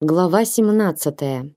Глава 17.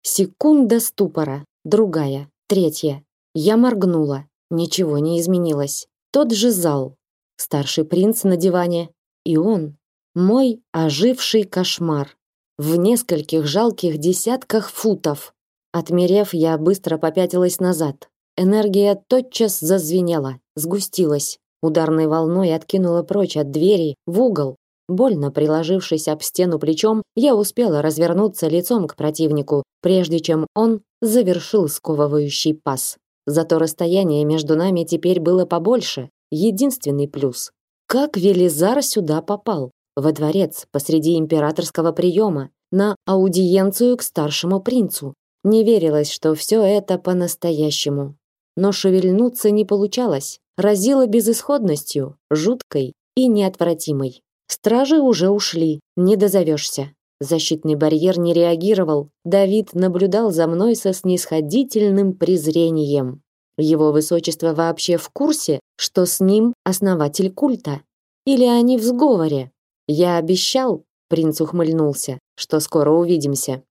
Секунда ступора, другая, третья. Я моргнула. Ничего не изменилось. Тот же зал. Старший принц на диване и он, мой оживший кошмар. В нескольких жалких десятках футов. Отмерев, я быстро попятилась назад. Энергия тотчас зазвенела, сгустилась, ударной волной откинула прочь от двери в угол, Больно приложившись об стену плечом, я успела развернуться лицом к противнику, прежде чем он завершил сковывающий пас. Зато расстояние между нами теперь было побольше. Единственный плюс. Как Велизар сюда попал? Во дворец, посреди императорского приема, на аудиенцию к старшему принцу. Не верилось, что все это по-настоящему. Но шевельнуться не получалось. Разило безысходностью, жуткой и неотвратимой. Стражи уже ушли, не дозовешься. Защитный барьер не реагировал. Давид наблюдал за мной со снисходительным презрением. Его высочество вообще в курсе, что с ним основатель культа? Или они в сговоре? Я обещал, принц ухмыльнулся, что скоро увидимся.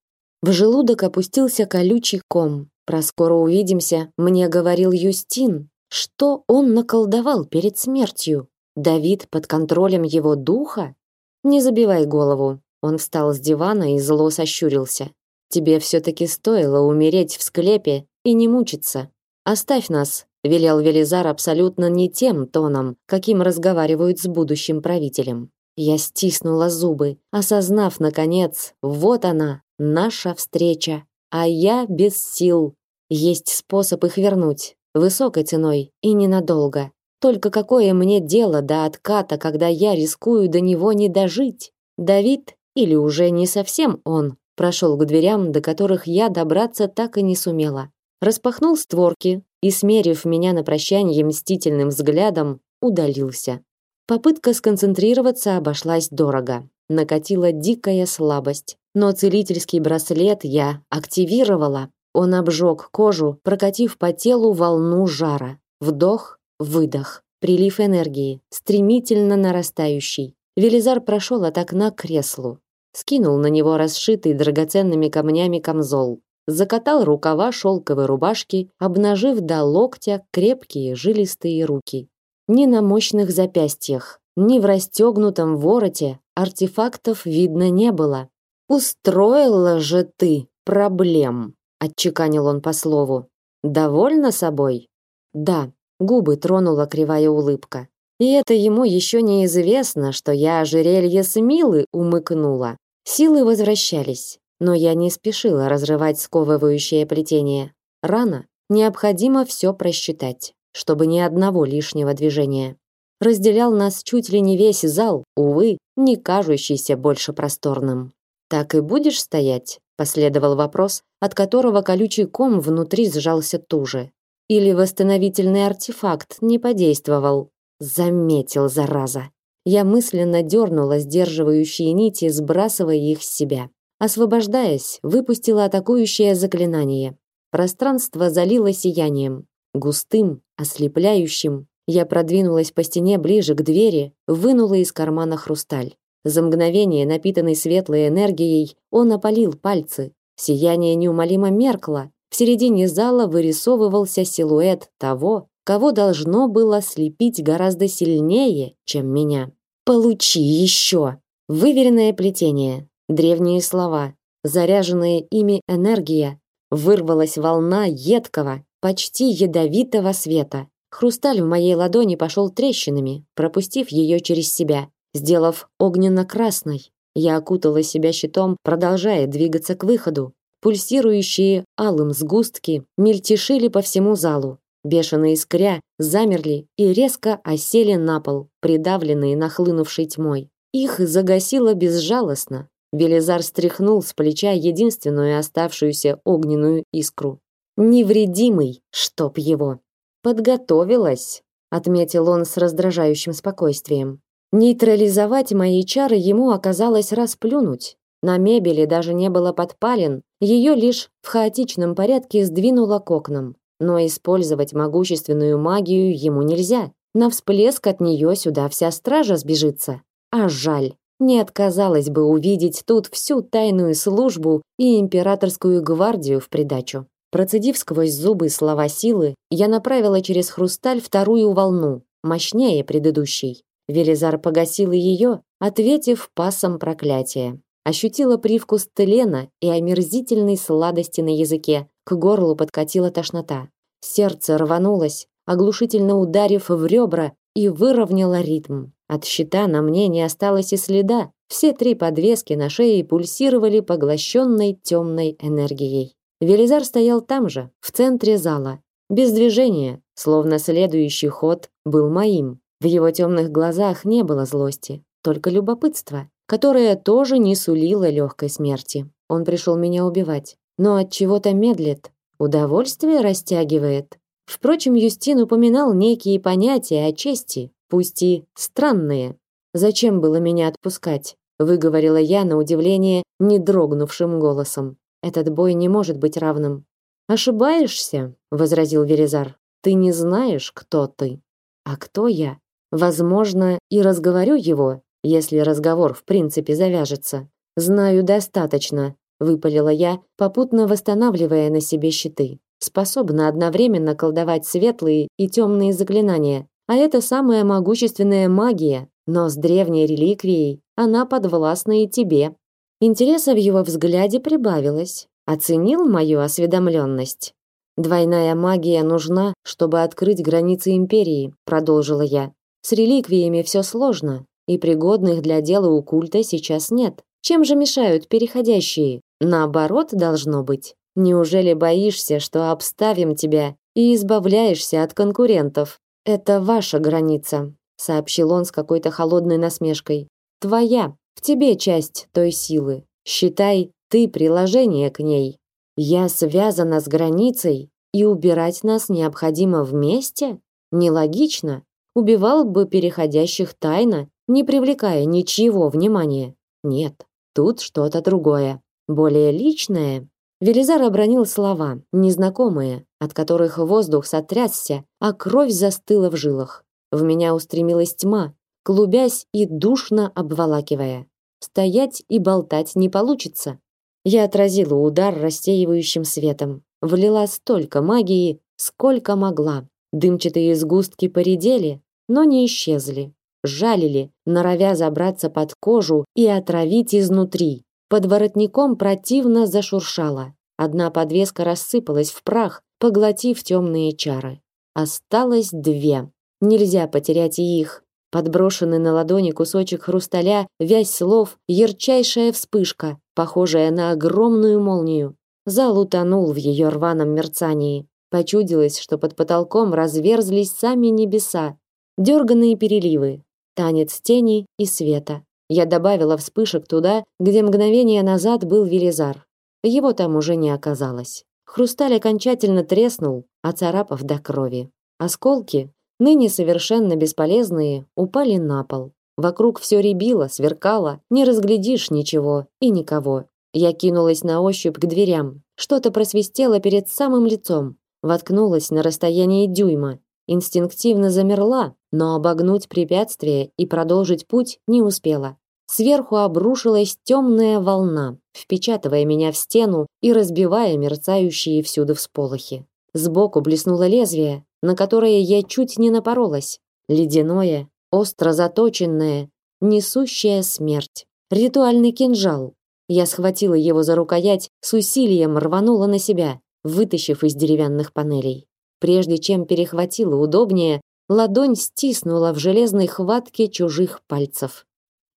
В желудок опустился колючий ком. Про скоро увидимся мне говорил Юстин. Что он наколдовал перед смертью? Давид под контролем его духа? Не забивай голову. Он встал с дивана и зло сощурился. Тебе все таки стоило умереть в склепе и не мучиться. Оставь нас, велел Велизар абсолютно не тем тоном, каким разговаривают с будущим правителем. Я стиснула зубы, осознав наконец, вот она, наша встреча, а я без сил. Есть способ их вернуть, высокой ценой и ненадолго. Только какое мне дело до отката, когда я рискую до него не дожить? Давид, или уже не совсем он, прошел к дверям, до которых я добраться так и не сумела. Распахнул створки и, смерив меня на прощание мстительным взглядом, удалился. Попытка сконцентрироваться обошлась дорого. Накатила дикая слабость. Но целительский браслет я активировала. Он обжег кожу, прокатив по телу волну жара. Вдох, Выдох. Прилив энергии, стремительно нарастающий. Велизар прошел от окна к креслу, скинул на него расшитый драгоценными камнями камзол, закатал рукава шелковой рубашки, обнажив до локтя крепкие жилистые руки. Ни на мощных запястьях, ни в расстегнутом вороте артефактов видно не было. «Устроила же ты проблем!» – отчеканил он по слову. «Довольна собой?» «Да», Губы тронула кривая улыбка. И это ему еще неизвестно, что я ожерелье с Милы умыкнула. Силы возвращались, но я не спешила разрывать сковывающее плетение. Рано, необходимо все просчитать, чтобы ни одного лишнего движения. Разделял нас чуть ли не весь зал, увы, не кажущийся больше просторным. Так и будешь стоять? последовал вопрос, от которого колючий ком внутри сжался туже. Или восстановительный артефакт не подействовал. Заметил, зараза. Я мысленно дернула сдерживающие нити, сбрасывая их с себя. Освобождаясь, выпустила атакующее заклинание. Пространство залило сиянием. Густым, ослепляющим. Я продвинулась по стене ближе к двери, вынула из кармана хрусталь. За мгновение, напитанный светлой энергией, он опалил пальцы. Сияние неумолимо меркло, в середине зала вырисовывался силуэт того, кого должно было слепить гораздо сильнее, чем меня. Получи еще. Выверенное плетение, древние слова, заряженная ими энергия, вырвалась волна едкого, почти ядовитого света. Хрусталь в моей ладони пошел трещинами, пропустив ее через себя, сделав огненно-красной. Я окутала себя щитом, продолжая двигаться к выходу. Пульсирующие алым сгустки мельтешили по всему залу. Бешено искря, замерли и резко осели на пол, придавленные нахлынувшей тьмой. Их загасило безжалостно. Велизар стряхнул с плеча единственную оставшуюся огненную искру. Невредимый, чтоб его. Подготовилась, отметил он с раздражающим спокойствием. Нейтрализовать мои чары ему оказалось расплюнуть. На мебели даже не было подпален, ее лишь в хаотичном порядке сдвинуло к окнам. Но использовать могущественную магию ему нельзя. На всплеск от нее сюда вся стража сбежится. А жаль. не отказалась бы увидеть тут всю тайную службу и императорскую гвардию в придачу. Процедив сквозь зубы слова силы, я направила через хрусталь вторую волну, мощнее предыдущей. Велизар погасил ее, ответив пасом проклятия. Ощутила привкус тлена и омерзительной сладости на языке. К горлу подкатила тошнота. Сердце рванулось, оглушительно ударив в ребра, и выровняло ритм. От щита на мне не осталось и следа. Все три подвески на шее пульсировали поглощенной темной энергией. Велизар стоял там же, в центре зала, без движения, словно следующий ход был моим. В его темных глазах не было злости, только любопытство, которое тоже не сулило легкой смерти. Он пришел меня убивать, но от чего-то медлит, удовольствие растягивает. Впрочем, Юстин упоминал некие понятия о чести, пусть и странные. Зачем было меня отпускать? выговорила я на удивление не дрогнувшим голосом. Этот бой не может быть равным. Ошибаешься, возразил Верезар. Ты не знаешь, кто ты. А кто я? Возможно, и разговорю его, если разговор в принципе завяжется. Знаю достаточно, выпалила я, попутно восстанавливая на себе щиты. Способна одновременно колдовать светлые и темные заклинания, а это самая могущественная магия, но с древней реликвией она подвластна и тебе. Интереса в его взгляде прибавилось. Оценил мою осведомленность. Двойная магия нужна, чтобы открыть границы империи, продолжила я. С реликвиями все сложно, и пригодных для дела у культа сейчас нет. Чем же мешают переходящие? Наоборот, должно быть. Неужели боишься, что обставим тебя и избавляешься от конкурентов? Это ваша граница, сообщил он с какой-то холодной насмешкой. Твоя. В тебе часть той силы. Считай, ты приложение к ней. Я связана с границей, и убирать нас необходимо вместе? Нелогично. Убивал бы переходящих тайно, не привлекая ничего внимания. Нет, тут что-то другое, более личное. Велизар обронил слова, незнакомые, от которых воздух сотрясся, а кровь застыла в жилах. В меня устремилась тьма, клубясь и душно обволакивая. Стоять и болтать не получится. Я отразила удар рассеивающим светом, влила столько магии, сколько могла. Дымчатые сгустки поредели, но не исчезли. Жалили, норовя забраться под кожу и отравить изнутри. Под воротником противно зашуршало. Одна подвеска рассыпалась в прах, поглотив темные чары. Осталось две. Нельзя потерять и их. Подброшенный на ладони кусочек хрусталя, вязь слов, ярчайшая вспышка, похожая на огромную молнию. Зал утонул в ее рваном мерцании. Почудилось, что под потолком разверзлись сами небеса. Дерганные переливы, танец тени и света. Я добавила вспышек туда, где мгновение назад был Велизар. Его там уже не оказалось. Хрусталь окончательно треснул, оцарапав до крови. Осколки, ныне совершенно бесполезные, упали на пол. Вокруг все рябило, сверкало, не разглядишь ничего и никого. Я кинулась на ощупь к дверям. Что-то просвистело перед самым лицом. Воткнулась на расстоянии дюйма. Инстинктивно замерла, но обогнуть препятствие и продолжить путь не успела. Сверху обрушилась темная волна, впечатывая меня в стену и разбивая мерцающие всюду всполохи. Сбоку блеснуло лезвие, на которое я чуть не напоролась. Ледяное, остро заточенное, несущее смерть. Ритуальный кинжал. Я схватила его за рукоять, с усилием рванула на себя, вытащив из деревянных панелей. Прежде чем перехватила удобнее, ладонь стиснула в железной хватке чужих пальцев.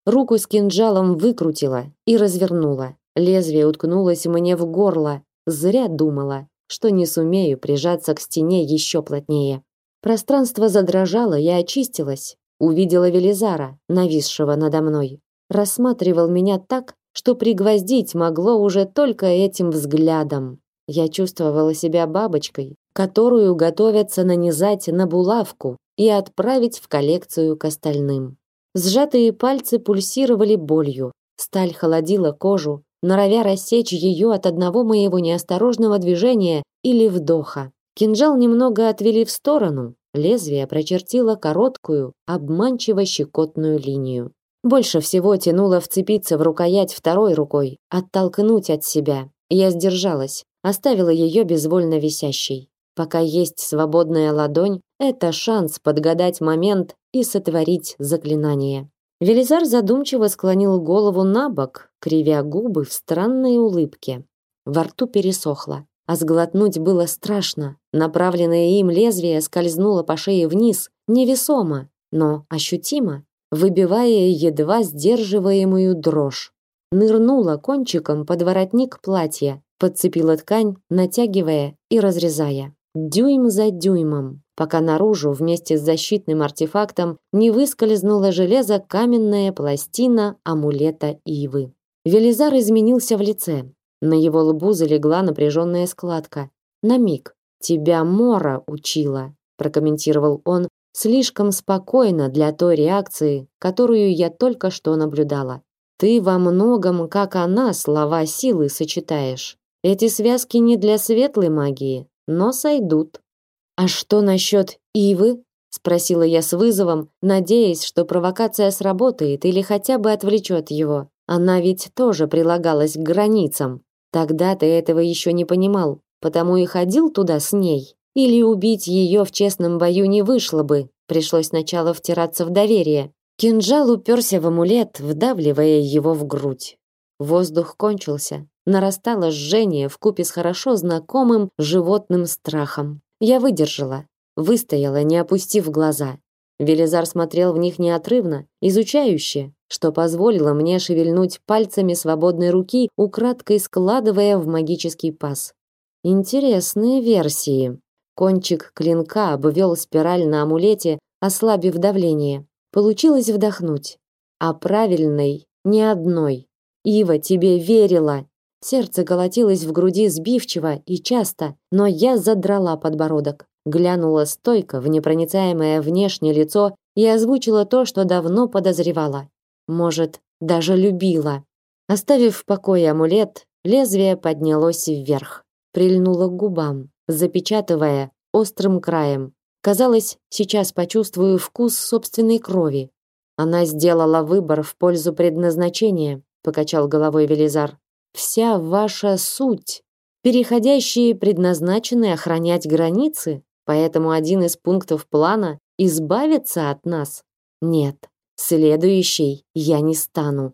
Руку с кинжалом выкрутила и развернула. Лезвие уткнулось мне в горло. Зря думала что не сумею прижаться к стене еще плотнее. Пространство задрожало и очистилось. Увидела Велизара, нависшего надо мной. Рассматривал меня так, что пригвоздить могло уже только этим взглядом. Я чувствовала себя бабочкой, которую готовятся нанизать на булавку и отправить в коллекцию к остальным. Сжатые пальцы пульсировали болью, сталь холодила кожу, норовя рассечь ее от одного моего неосторожного движения или вдоха. Кинжал немного отвели в сторону, лезвие прочертило короткую, обманчиво щекотную линию. Больше всего тянуло вцепиться в рукоять второй рукой, оттолкнуть от себя. Я сдержалась, оставила ее безвольно висящей. Пока есть свободная ладонь, это шанс подгадать момент и сотворить заклинание. Велизар задумчиво склонил голову на бок, кривя губы в странной улыбке. Во рту пересохло, а сглотнуть было страшно. Направленное им лезвие скользнуло по шее вниз, невесомо, но ощутимо, выбивая едва сдерживаемую дрожь. Нырнула кончиком под воротник платья, подцепила ткань, натягивая и разрезая дюйм за дюймом, пока наружу вместе с защитным артефактом не выскользнула железо каменная пластина амулета Ивы. Велизар изменился в лице. На его лбу залегла напряженная складка. На миг. Тебя Мора учила, прокомментировал он слишком спокойно для той реакции, которую я только что наблюдала. Ты во многом, как она, слова силы сочетаешь. Эти связки не для светлой магии, но сойдут. А что насчет Ивы? спросила я с вызовом, надеясь, что провокация сработает или хотя бы отвлечет его. Она ведь тоже прилагалась к границам. Тогда ты этого еще не понимал, потому и ходил туда с ней. Или убить ее в честном бою не вышло бы. Пришлось сначала втираться в доверие. Кинжал уперся в амулет, вдавливая его в грудь. Воздух кончился, нарастало жжение в купе с хорошо знакомым животным страхом. Я выдержала, выстояла, не опустив глаза. Велизар смотрел в них неотрывно, изучающе, что позволило мне шевельнуть пальцами свободной руки, украдкой складывая в магический паз. Интересные версии. Кончик клинка обвел спираль на амулете, ослабив давление. Получилось вдохнуть. А правильной ни одной. Ива тебе верила. Сердце колотилось в груди сбивчиво и часто, но я задрала подбородок, глянула стойко в непроницаемое внешнее лицо и озвучила то, что давно подозревала. Может, даже любила. Оставив в покое амулет, лезвие поднялось вверх, прильнуло к губам, запечатывая острым краем. Казалось, сейчас почувствую вкус собственной крови. Она сделала выбор в пользу предназначения, покачал головой Велизар. Вся ваша суть, переходящие предназначены охранять границы, поэтому один из пунктов плана избавиться от нас. Нет, следующий я не стану.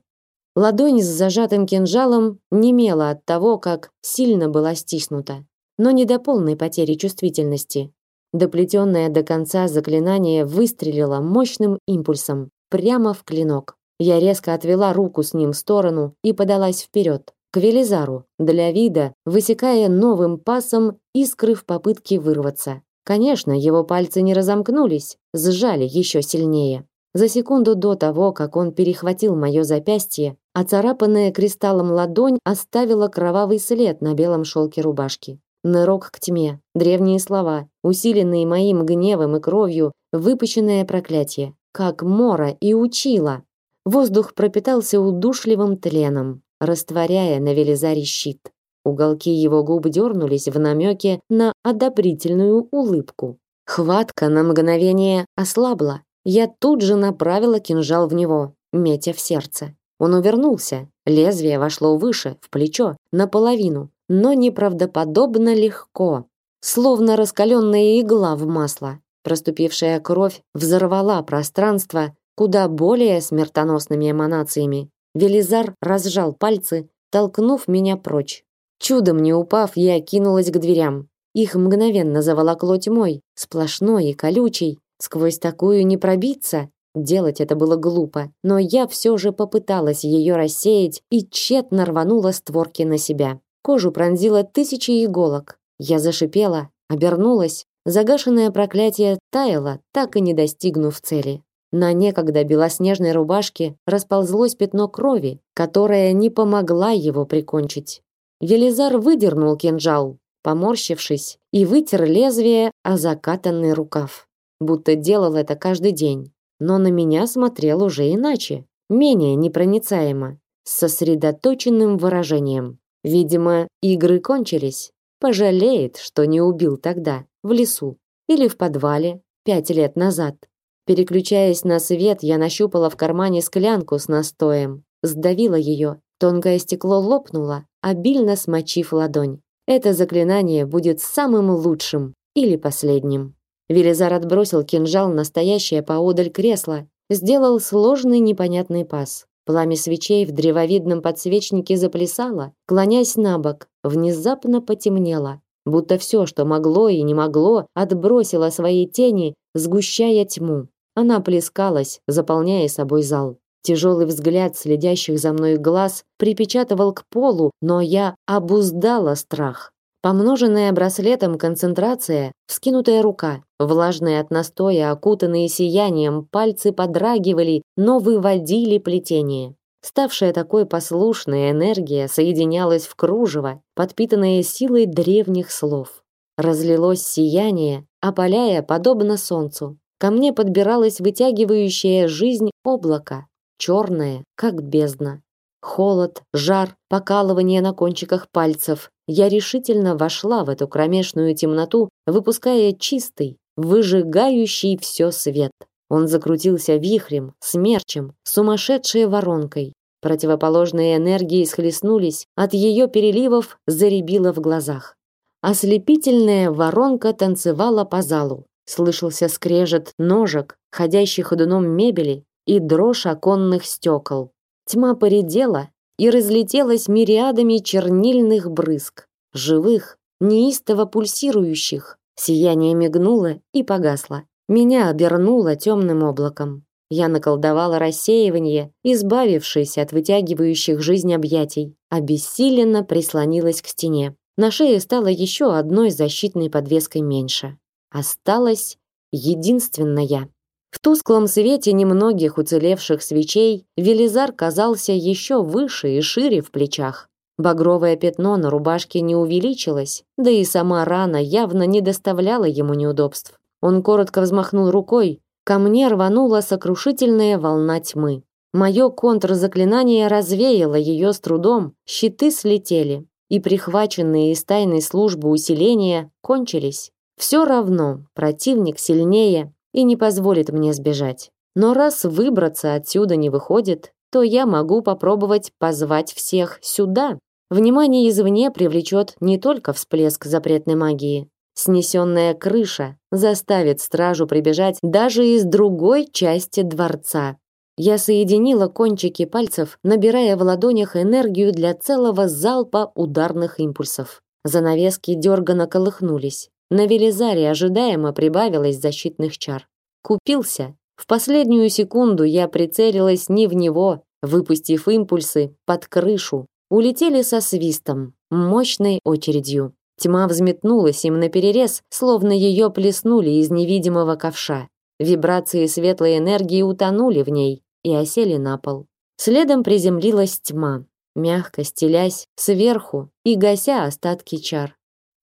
Ладонь с зажатым кинжалом немела от того, как сильно была стиснута, но не до полной потери чувствительности. Доплетенное до конца заклинание выстрелило мощным импульсом прямо в клинок. Я резко отвела руку с ним в сторону и подалась вперед, к Велизару, для вида, высекая новым пасом искры в попытке вырваться. Конечно, его пальцы не разомкнулись, сжали еще сильнее. За секунду до того, как он перехватил мое запястье, оцарапанная кристаллом ладонь оставила кровавый след на белом шелке рубашки. Нырок к тьме, древние слова, усиленные моим гневом и кровью, выпущенное проклятие, как Мора и учила. Воздух пропитался удушливым тленом, растворяя на Велизаре щит. Уголки его губ дернулись в намеке на одобрительную улыбку. Хватка на мгновение ослабла. Я тут же направила кинжал в него, метя в сердце. Он увернулся. Лезвие вошло выше, в плечо, наполовину, но неправдоподобно легко, словно раскаленная игла в масло. Проступившая кровь взорвала пространство, куда более смертоносными эманациями. Велизар разжал пальцы, толкнув меня прочь. Чудом не упав, я кинулась к дверям. Их мгновенно заволокло тьмой, сплошной и колючей. Сквозь такую не пробиться. Делать это было глупо, но я все же попыталась ее рассеять и тщетно рванула створки на себя. Кожу пронзило тысячи иголок. Я зашипела, обернулась. Загашенное проклятие таяло, так и не достигнув цели. На некогда белоснежной рубашке расползлось пятно крови, которое не помогла его прикончить. Велизар выдернул кинжал, поморщившись, и вытер лезвие о закатанный рукав, будто делал это каждый день. Но на меня смотрел уже иначе, менее непроницаемо, с сосредоточенным выражением. Видимо, игры кончились. Пожалеет, что не убил тогда, в лесу или в подвале, пять лет назад. Переключаясь на свет, я нащупала в кармане склянку с настоем, сдавила ее. Тонкое стекло лопнуло, обильно смочив ладонь. Это заклинание будет самым лучшим или последним. Велизар отбросил кинжал на стоящее поодаль кресло, сделал сложный непонятный пас. Пламя свечей в древовидном подсвечнике заплясало, клонясь на бок, внезапно потемнело, будто все, что могло и не могло, отбросило свои тени, сгущая тьму. Она плескалась, заполняя собой зал. Тяжелый взгляд следящих за мной глаз припечатывал к полу, но я обуздала страх. Помноженная браслетом концентрация, вскинутая рука, влажные от настоя, окутанные сиянием, пальцы подрагивали, но выводили плетение. Ставшая такой послушной энергия соединялась в кружево, подпитанное силой древних слов. Разлилось сияние, опаляя подобно солнцу. Ко мне подбиралось вытягивающее жизнь облако, черное, как бездна. Холод, жар, покалывание на кончиках пальцев. Я решительно вошла в эту кромешную темноту, выпуская чистый, выжигающий все свет. Он закрутился вихрем, смерчем, сумасшедшей воронкой. Противоположные энергии схлестнулись, от ее переливов заребило в глазах. Ослепительная воронка танцевала по залу, Слышался скрежет ножек, ходящих ходуном мебели и дрожь оконных стекол. Тьма поредела и разлетелась мириадами чернильных брызг, живых, неистово пульсирующих. Сияние мигнуло и погасло. Меня обернуло темным облаком. Я наколдовала рассеивание, избавившись от вытягивающих жизнь объятий, обессиленно прислонилась к стене. На шее стало еще одной защитной подвеской меньше. Осталась единственная. В тусклом свете немногих уцелевших свечей Велизар казался еще выше и шире в плечах. Багровое пятно на рубашке не увеличилось, да и сама рана явно не доставляла ему неудобств. Он коротко взмахнул рукой, ко мне рванула сокрушительная волна тьмы. Мое контрзаклинание развеяло ее с трудом, щиты слетели, и прихваченные из тайной службы усиления кончились. Все равно противник сильнее и не позволит мне сбежать. Но раз выбраться отсюда не выходит, то я могу попробовать позвать всех сюда. Внимание извне привлечет не только всплеск запретной магии. Снесенная крыша заставит стражу прибежать даже из другой части дворца. Я соединила кончики пальцев, набирая в ладонях энергию для целого залпа ударных импульсов. Занавески дерганно колыхнулись. На Велизаре ожидаемо прибавилось защитных чар. Купился. В последнюю секунду я прицелилась не в него, выпустив импульсы под крышу. Улетели со свистом, мощной очередью. Тьма взметнулась им наперерез, словно ее плеснули из невидимого ковша. Вибрации светлой энергии утонули в ней и осели на пол. Следом приземлилась тьма, мягко стелясь сверху и гася остатки чар.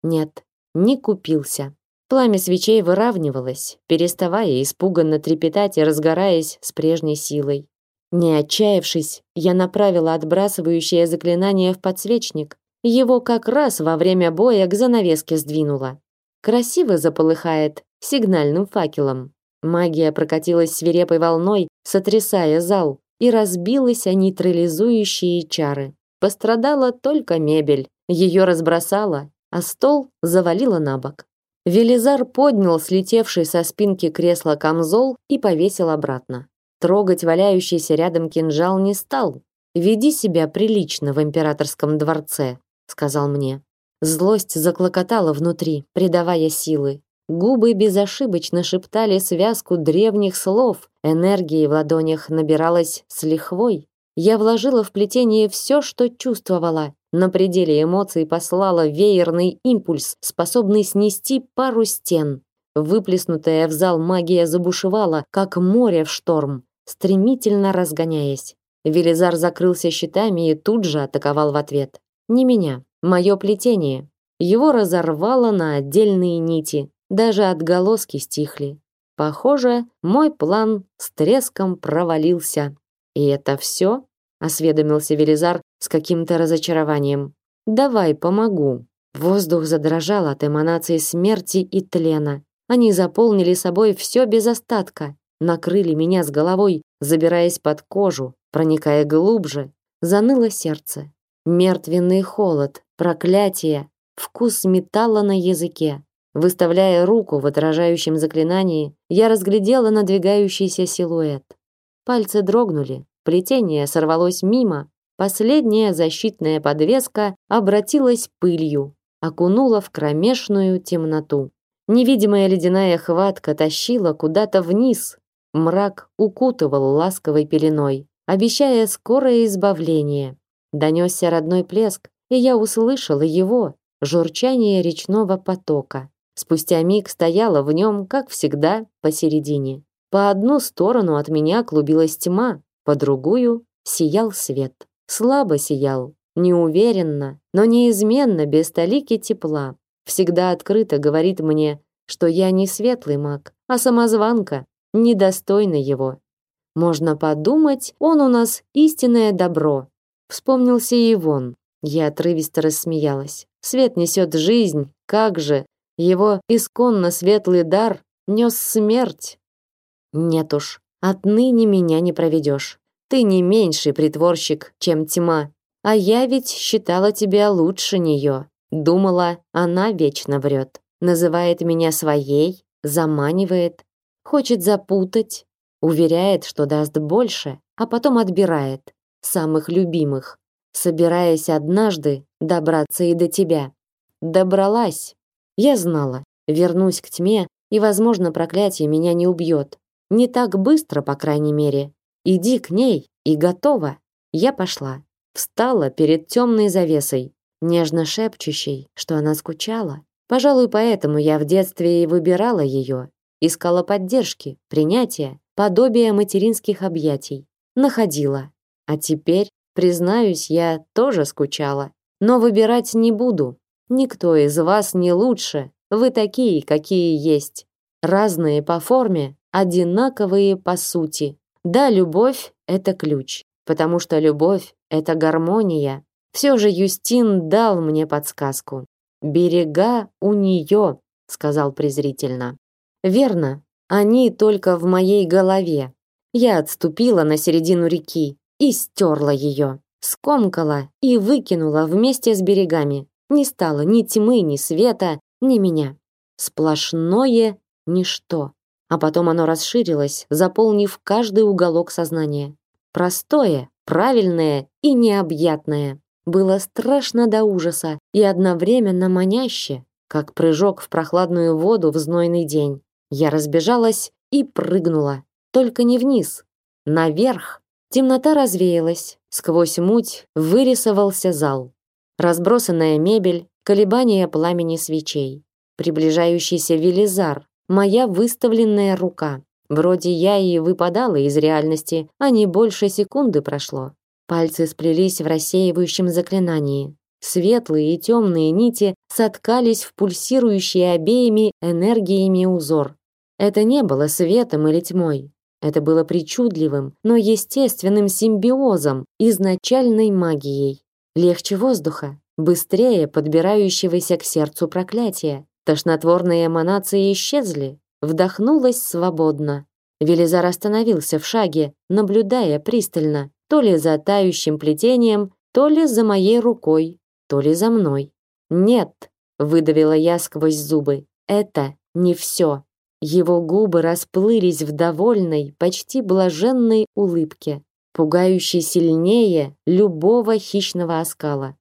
Нет, не купился. Пламя свечей выравнивалось, переставая испуганно трепетать и разгораясь с прежней силой. Не отчаявшись, я направила отбрасывающее заклинание в подсвечник. Его как раз во время боя к занавеске сдвинула. Красиво заполыхает сигнальным факелом. Магия прокатилась свирепой волной, сотрясая зал, и разбилась о нейтрализующие чары. Пострадала только мебель. Ее разбросала а стол завалило на бок. Велизар поднял слетевший со спинки кресла камзол и повесил обратно. Трогать валяющийся рядом кинжал не стал. «Веди себя прилично в императорском дворце», — сказал мне. Злость заклокотала внутри, придавая силы. Губы безошибочно шептали связку древних слов, энергии в ладонях набиралась с лихвой. Я вложила в плетение все, что чувствовала, на пределе эмоций послала веерный импульс, способный снести пару стен. Выплеснутая в зал магия забушевала, как море в шторм, стремительно разгоняясь. Велизар закрылся щитами и тут же атаковал в ответ. Не меня, мое плетение. Его разорвало на отдельные нити, даже отголоски стихли. Похоже, мой план с треском провалился. И это все? Осведомился Велизар с каким-то разочарованием. Давай, помогу. Воздух задрожал от эманации смерти и тлена. Они заполнили собой все без остатка. накрыли меня с головой, забираясь под кожу, проникая глубже. Заныло сердце. Мертвенный холод, проклятие, вкус металла на языке. Выставляя руку в отражающем заклинании, я разглядела надвигающийся силуэт. Пальцы дрогнули, плетение сорвалось мимо, последняя защитная подвеска обратилась пылью, окунула в кромешную темноту. Невидимая ледяная хватка тащила куда-то вниз. Мрак укутывал ласковой пеленой, обещая скорое избавление. Донесся родной плеск, и я услышала его, журчание речного потока. Спустя миг стояла в нем, как всегда, посередине. По одну сторону от меня клубилась тьма, по другую сиял свет. Слабо сиял, неуверенно, но неизменно без толики тепла. Всегда открыто говорит мне, что я не светлый маг, а самозванка, недостойна его. Можно подумать, он у нас истинное добро. Вспомнился и Ивон. Я отрывисто рассмеялась. Свет несет жизнь, как же, его исконно светлый дар нес смерть. Нет уж, отныне меня не проведешь. Ты не меньший притворщик, чем тьма. А я ведь считала тебя лучше нее. Думала, она вечно врет. Называет меня своей, заманивает, хочет запутать, уверяет, что даст больше, а потом отбирает самых любимых, собираясь однажды добраться и до тебя. Добралась. Я знала, вернусь к тьме, и, возможно, проклятие меня не убьет. Не так быстро, по крайней мере. Иди к ней, и готова. Я пошла. Встала перед темной завесой, нежно шепчущей, что она скучала. Пожалуй, поэтому я в детстве и выбирала ее. Искала поддержки, принятия, подобия материнских объятий. Находила. А теперь, признаюсь, я тоже скучала. Но выбирать не буду. Никто из вас не лучше. Вы такие, какие есть. Разные по форме, одинаковые по сути. Да, любовь это ключ, потому что любовь это гармония. Все же Юстин дал мне подсказку. Берега у нее, сказал презрительно. Верно, они только в моей голове. Я отступила на середину реки и стерла ее, скомкала и выкинула вместе с берегами. Не стало ни тьмы, ни света, ни меня. Сплошное ничто. А потом оно расширилось, заполнив каждый уголок сознания. Простое, правильное и необъятное. Было страшно до ужаса и одновременно маняще, как прыжок в прохладную воду в знойный день. Я разбежалась и прыгнула. Только не вниз, наверх. Темнота развеялась. Сквозь муть вырисовался зал. Разбросанная мебель, колебания пламени свечей. Приближающийся Велизар, моя выставленная рука. Вроде я и выпадала из реальности, а не больше секунды прошло. Пальцы сплелись в рассеивающем заклинании. Светлые и темные нити соткались в пульсирующие обеими энергиями узор. Это не было светом или тьмой. Это было причудливым, но естественным симбиозом, изначальной магией. Легче воздуха, быстрее подбирающегося к сердцу проклятия. Тошнотворные эманации исчезли, вдохнулось свободно. Велизар остановился в шаге, наблюдая пристально, то ли за тающим плетением, то ли за моей рукой, то ли за мной. «Нет», — выдавила я сквозь зубы, — «это не все». Его губы расплылись в довольной, почти блаженной улыбке, пугающей сильнее любого хищного оскала.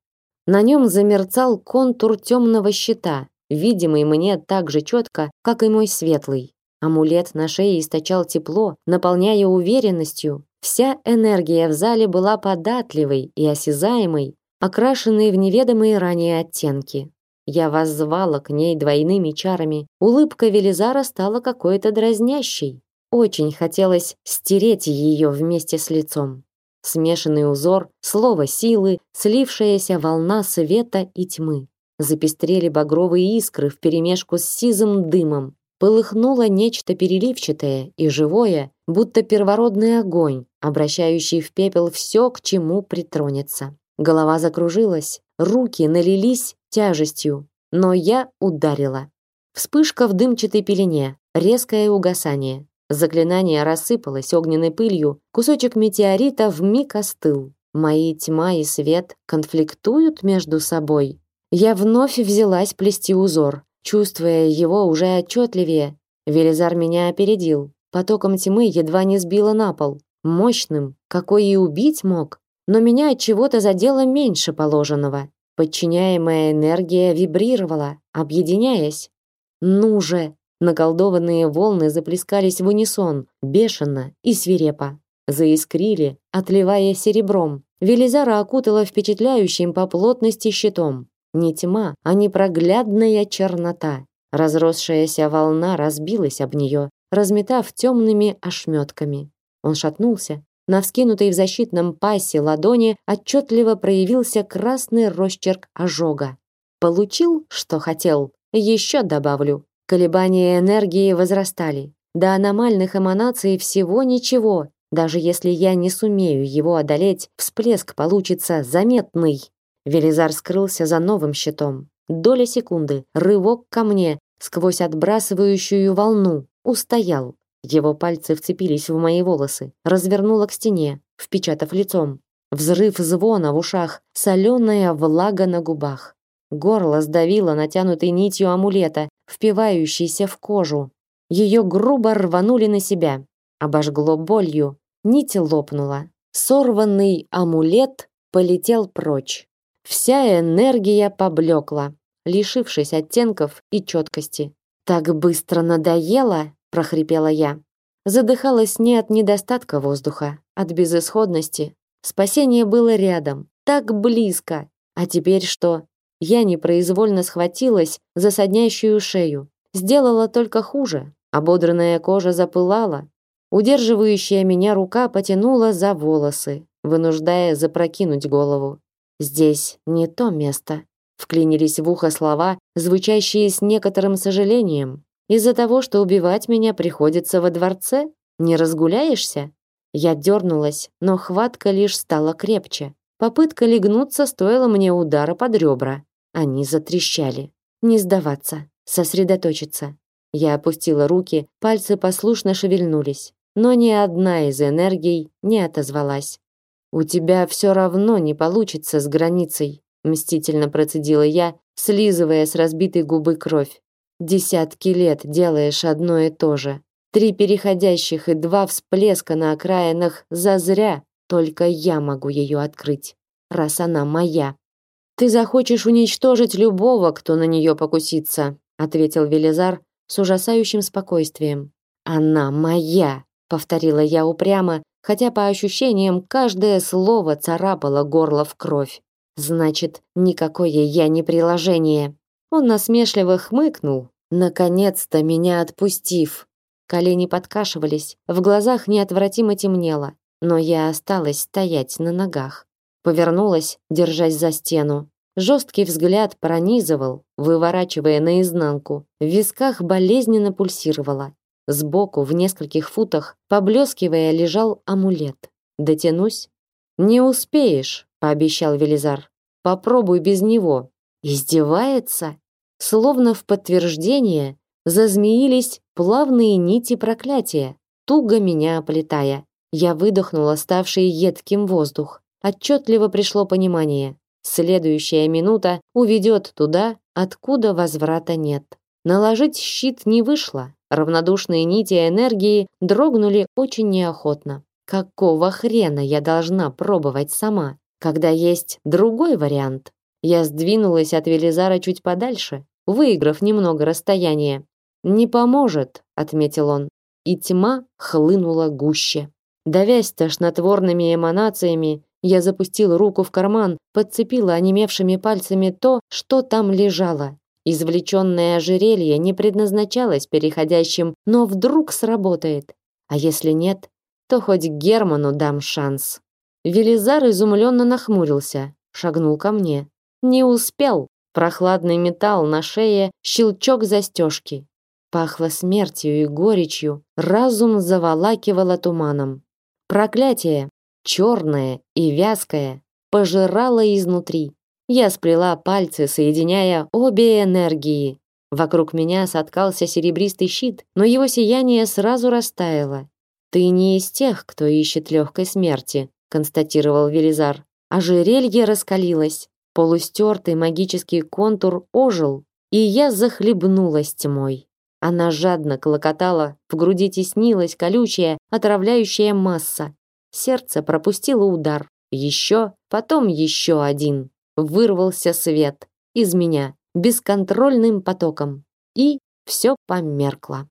На нем замерцал контур темного щита, видимый мне так же четко, как и мой светлый. Амулет на шее источал тепло, наполняя уверенностью. Вся энергия в зале была податливой и осязаемой, окрашенной в неведомые ранее оттенки. Я воззвала к ней двойными чарами. Улыбка Велизара стала какой-то дразнящей. Очень хотелось стереть ее вместе с лицом. Смешанный узор, слово силы, слившаяся волна света и тьмы запестрели багровые искры вперемешку с сизым дымом. Полыхнуло нечто переливчатое и живое, будто первородный огонь, обращающий в пепел все, к чему притронется. Голова закружилась, руки налились тяжестью, но я ударила. Вспышка в дымчатой пелене, резкое угасание. Заклинание рассыпалось огненной пылью, кусочек метеорита вмиг остыл. Мои тьма и свет конфликтуют между собой. Я вновь взялась плести узор, чувствуя его уже отчетливее. Велизар меня опередил. Потоком тьмы едва не сбило на пол. Мощным, какой и убить мог. Но меня от чего-то задело меньше положенного. Подчиняемая энергия вибрировала, объединяясь. Ну же! Наколдованные волны заплескались в унисон, бешено и свирепо. Заискрили, отливая серебром. Велизара окутала впечатляющим по плотности щитом. Не тьма, а непроглядная чернота. Разросшаяся волна разбилась об нее, разметав темными ошметками. Он шатнулся. На вскинутой в защитном пасе ладони отчетливо проявился красный росчерк ожога. Получил, что хотел. Еще добавлю. Колебания энергии возрастали. До аномальных эманаций всего ничего. Даже если я не сумею его одолеть, всплеск получится заметный. Велизар скрылся за новым щитом. Доля секунды, рывок ко мне, сквозь отбрасывающую волну. Устоял. Его пальцы вцепились в мои волосы, развернуло к стене, впечатав лицом. Взрыв звона в ушах, соленая влага на губах. Горло сдавило натянутой нитью амулета, впивающейся в кожу. Ее грубо рванули на себя. Обожгло болью. Нить лопнула. Сорванный амулет полетел прочь. Вся энергия поблекла, лишившись оттенков и четкости. Так быстро надоело, прохрипела я. Задыхалась не от недостатка воздуха, от безысходности. Спасение было рядом, так близко. А теперь что? Я непроизвольно схватилась за соднящую шею. Сделала только хуже. Ободранная кожа запылала. Удерживающая меня рука потянула за волосы, вынуждая запрокинуть голову. Здесь не то место. Вклинились в ухо слова, звучащие с некоторым сожалением. Из-за того, что убивать меня приходится во дворце? Не разгуляешься? Я дернулась, но хватка лишь стала крепче. Попытка легнуться стоила мне удара под ребра. Они затрещали. Не сдаваться, сосредоточиться. Я опустила руки, пальцы послушно шевельнулись, но ни одна из энергий не отозвалась. У тебя все равно не получится с границей, мстительно процедила я, слизывая с разбитой губы кровь. Десятки лет делаешь одно и то же. Три переходящих и два всплеска на окраинах зазря. Только я могу ее открыть, раз она моя. Ты захочешь уничтожить любого, кто на нее покусится, ответил Велизар с ужасающим спокойствием. Она моя, повторила я упрямо, хотя по ощущениям каждое слово царапало горло в кровь. Значит, никакое я не приложение. Он насмешливо хмыкнул, наконец-то меня отпустив. Колени подкашивались, в глазах неотвратимо темнело, но я осталась стоять на ногах. Повернулась, держась за стену. Жесткий взгляд пронизывал, выворачивая наизнанку. В висках болезненно пульсировало. Сбоку, в нескольких футах, поблескивая, лежал амулет. Дотянусь? Не успеешь, пообещал Велизар. Попробуй без него. Издевается? Словно в подтверждение зазмеились плавные нити проклятия, туго меня оплетая. Я выдохнула ставший едким воздух. Отчетливо пришло понимание. Следующая минута уведет туда, откуда возврата нет. Наложить щит не вышло. Равнодушные нити энергии дрогнули очень неохотно. Какого хрена я должна пробовать сама, когда есть другой вариант? Я сдвинулась от Велизара чуть подальше, выиграв немного расстояния. «Не поможет», — отметил он. И тьма хлынула гуще. Давясь тошнотворными эманациями, я запустила руку в карман, подцепила онемевшими пальцами то, что там лежало. Извлеченное ожерелье не предназначалось переходящим, но вдруг сработает. А если нет, то хоть Герману дам шанс. Велизар изумленно нахмурился, шагнул ко мне. Не успел. Прохладный металл на шее, щелчок застежки. Пахло смертью и горечью, разум заволакивало туманом. Проклятие, черное и вязкое, пожирало изнутри. Я сплела пальцы, соединяя обе энергии. Вокруг меня соткался серебристый щит, но его сияние сразу растаяло. Ты не из тех, кто ищет легкой смерти, констатировал Велизар. Ожерелье раскалилось, полустертый магический контур ожил, и я захлебнулась тьмой. Она жадно клокотала, в груди теснилась колючая, отравляющая масса. Сердце пропустило удар. Еще, потом еще один. Вырвался свет из меня бесконтрольным потоком. И все померкло.